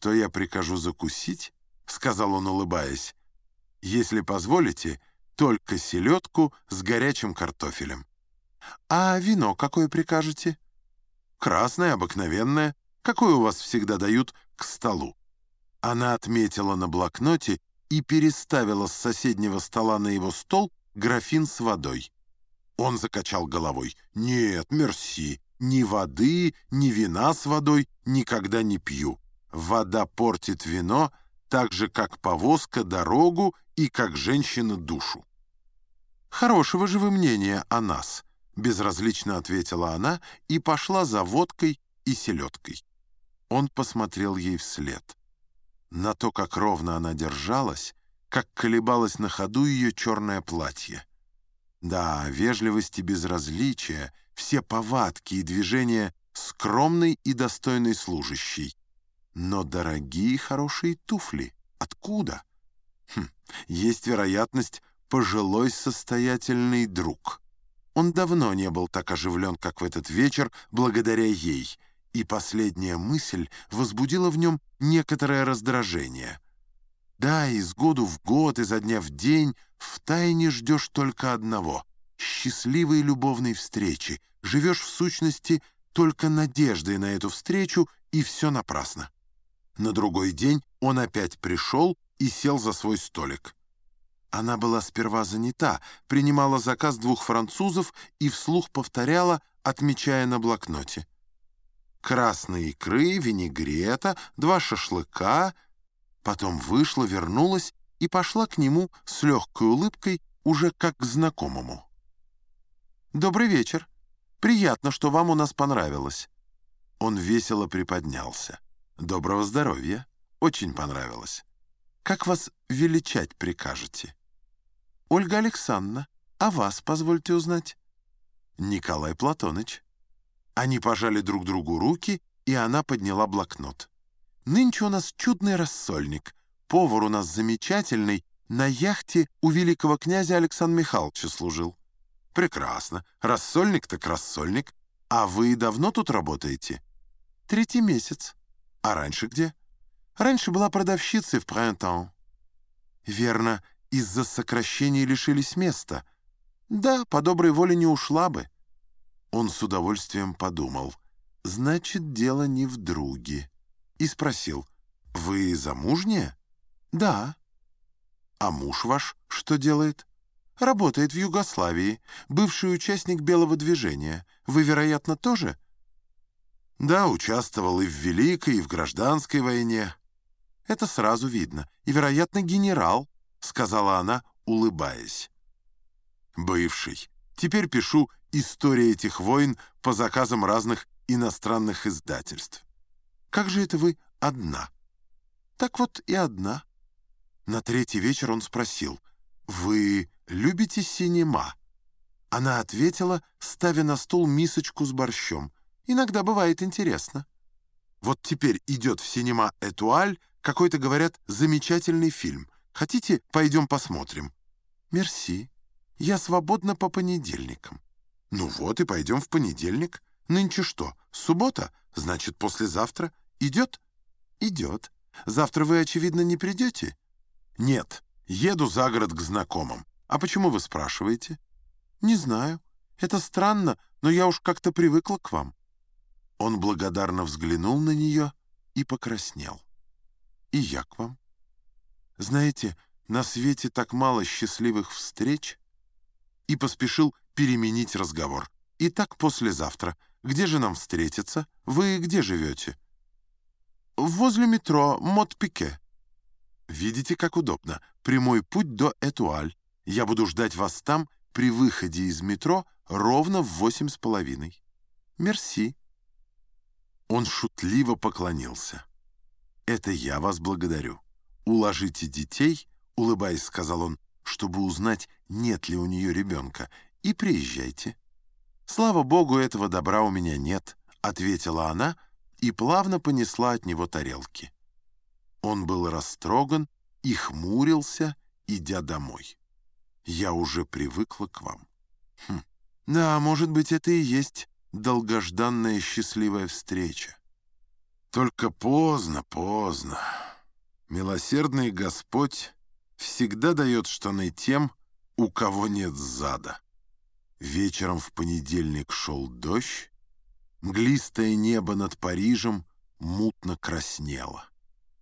«Что я прикажу закусить?» — сказал он, улыбаясь. «Если позволите, только селедку с горячим картофелем». «А вино какое прикажете?» «Красное, обыкновенное. Какое у вас всегда дают к столу?» Она отметила на блокноте и переставила с соседнего стола на его стол графин с водой. Он закачал головой. «Нет, мерси, ни воды, ни вина с водой никогда не пью. Вода портит вино, так же, как повозка дорогу и как женщина душу». «Хорошего же вы мнения о нас», — безразлично ответила она и пошла за водкой и селедкой. Он посмотрел ей вслед. На то, как ровно она держалась, как колебалось на ходу ее черное платье. Да, вежливость и безразличие, все повадки и движения скромной и достойной служащей. Но дорогие хорошие туфли. Откуда? Хм, есть вероятность пожилой состоятельный друг. Он давно не был так оживлен, как в этот вечер, благодаря ей, и последняя мысль возбудила в нем некоторое раздражение. Да, из года в год, изо дня в день втайне ждешь только одного — счастливой любовной встречи, живешь в сущности только надеждой на эту встречу, и все напрасно. На другой день он опять пришел и сел за свой столик. Она была сперва занята, принимала заказ двух французов и вслух повторяла, отмечая на блокноте. Красные икры, винегрета, два шашлыка. Потом вышла, вернулась и пошла к нему с легкой улыбкой, уже как к знакомому. «Добрый вечер. Приятно, что вам у нас понравилось». Он весело приподнялся. «Доброго здоровья. Очень понравилось. Как вас величать прикажете?» «Ольга Александровна, а вас позвольте узнать?» «Николай Платоныч». Они пожали друг другу руки, и она подняла блокнот. «Нынче у нас чудный рассольник. Повар у нас замечательный. На яхте у великого князя Александра Михайловича служил». «Прекрасно. Рассольник так рассольник. А вы давно тут работаете?» «Третий месяц». «А раньше где?» «Раньше была продавщицей в Принтон». «Верно, из-за сокращения лишились места». «Да, по доброй воле не ушла бы». Он с удовольствием подумал. «Значит, дело не в друге». И спросил. «Вы замужняя?» «Да». «А муж ваш что делает?» «Работает в Югославии, бывший участник Белого движения. Вы, вероятно, тоже?» «Да, участвовал и в Великой, и в Гражданской войне». «Это сразу видно. И, вероятно, генерал», — сказала она, улыбаясь. «Бывший. Теперь пишу «История этих войн» по заказам разных иностранных издательств. Как же это вы одна? Так вот и одна. На третий вечер он спросил, «Вы любите синема?» Она ответила, ставя на стол мисочку с борщом. «Иногда бывает интересно». Вот теперь идет в синема «Этуаль» какой-то, говорят, замечательный фильм. Хотите, пойдем посмотрим? Мерси. Я свободна по понедельникам. Ну вот и пойдем в понедельник. Нынче что, суббота? Значит, послезавтра. Идет? Идет. Завтра вы, очевидно, не придете? Нет, еду за город к знакомым. А почему вы спрашиваете? Не знаю. Это странно, но я уж как-то привыкла к вам. Он благодарно взглянул на нее и покраснел. И я к вам. Знаете, на свете так мало счастливых встреч и поспешил переменить разговор. «Итак, послезавтра. Где же нам встретиться? Вы где живете?» «Возле метро Мот-Пике». «Видите, как удобно. Прямой путь до Этуаль. Я буду ждать вас там при выходе из метро ровно в восемь с половиной. Мерси». Он шутливо поклонился. «Это я вас благодарю. Уложите детей», — улыбаясь, сказал он, чтобы узнать, нет ли у нее ребенка, и приезжайте». «Слава богу, этого добра у меня нет», — ответила она и плавно понесла от него тарелки. Он был растроган и хмурился, идя домой. «Я уже привыкла к вам». Хм. «Да, может быть, это и есть долгожданная счастливая встреча». Только поздно, поздно. Милосердный Господь всегда дает штаны тем, у кого нет зада. Вечером в понедельник шел дождь, мглистое небо над Парижем мутно краснело.